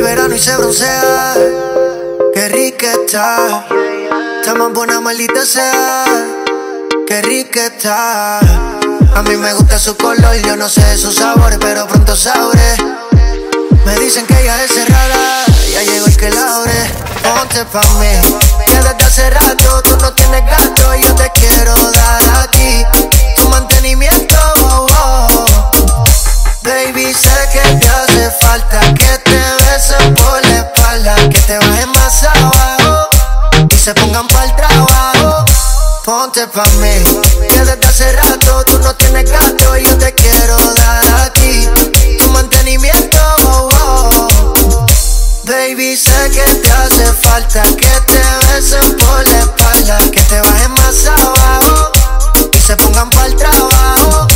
y se broncea. Qué rica está. Está más buena, maldita sea. Qué rica está. A mí me gusta su color, yo no sé su sabor, pero pronto sabré. Me dicen que ella es cerrada, ya llegó el que la abre. Ponte pa' mí, que desde hace rato tú no tienes gato y yo te quiero dar se pongan pa'l trabajo. Ponte pa' mí, que desde hace rato tú no tienes gato y yo te quiero dar a ti tu mantenimiento. oh, oh. Baby, sé que te hace falta que te besen por la espalda, que te bajen más abajo y se pongan pa'l trabajo.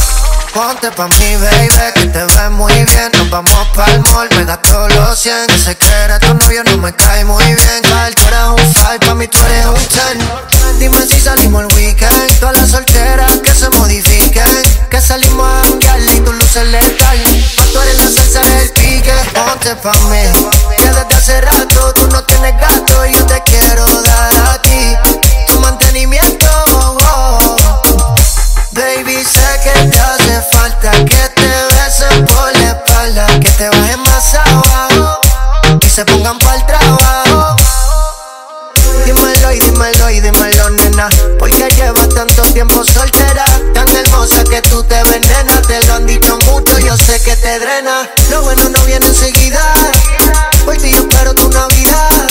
Ponte pa' mí, baby, que te ves muy bien. Nos vamos pa'l mall, me das todos los 100. Ese que era tu novio no me cae muy bien. Tú eres un 5, pa' mí tú eres un 10. Dime si salimos el weekend. Todas las solteras que se modifiquen. Que salimos a janguear y tu luces letal. Tú eres la salsa del pique. Ponte pa' mí, que desde hace rato tú no tienes Dímelo y dímelo nena, porque llevas tanto tiempo soltera, tan hermosa que tú te venenas, te lo han dicho mucho, yo sé que te drena. Lo bueno no viene enseguida, por ti espero tu Navidad.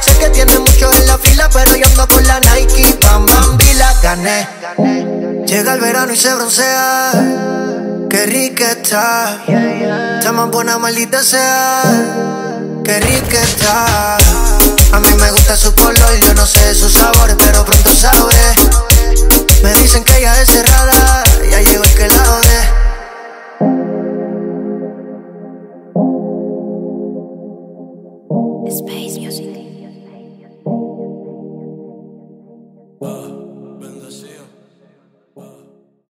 Sé que tienes mucho en la fila, pero yo ando con la Nike, bam bam, y la gané. Llega el verano y se broncea. Qué rica está. Está más buena, maldita sea. Qué rica está. A mí me gusta su color, yo no sé su sabor, pero pronto sabré. Me dicen que ella es cerrada, ya llegó el que la. Space.